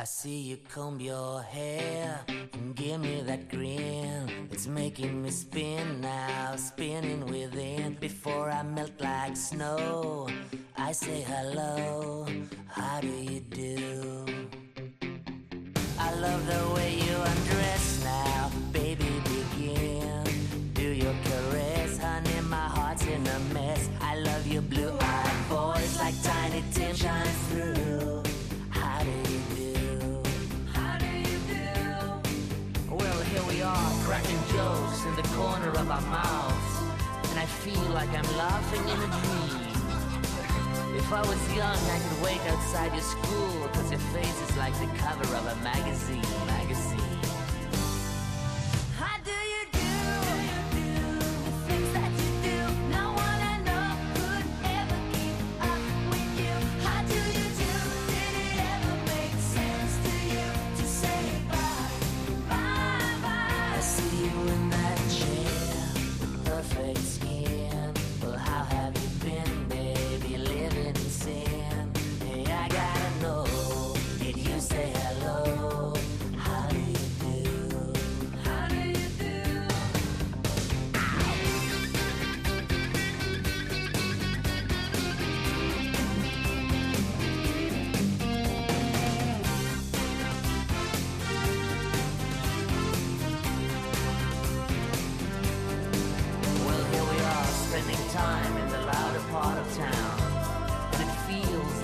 I see you comb your hair and give me that grin. It's making me spin now, spinning within. Before I melt like snow, I say hello. How do you do? I love the way you cracking jokes in the corner of our mouths, and I feel like I'm laughing in a dream. If I was young, I could wait outside your school, cause your face is like the cover of a magazine, magazine.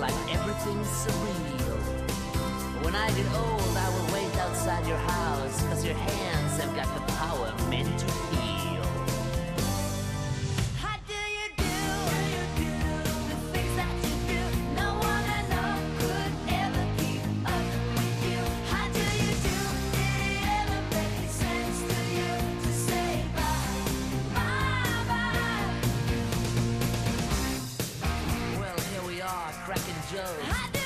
Like everything's surreal. When I get old, I will wait outside your house, cause your hands Jones.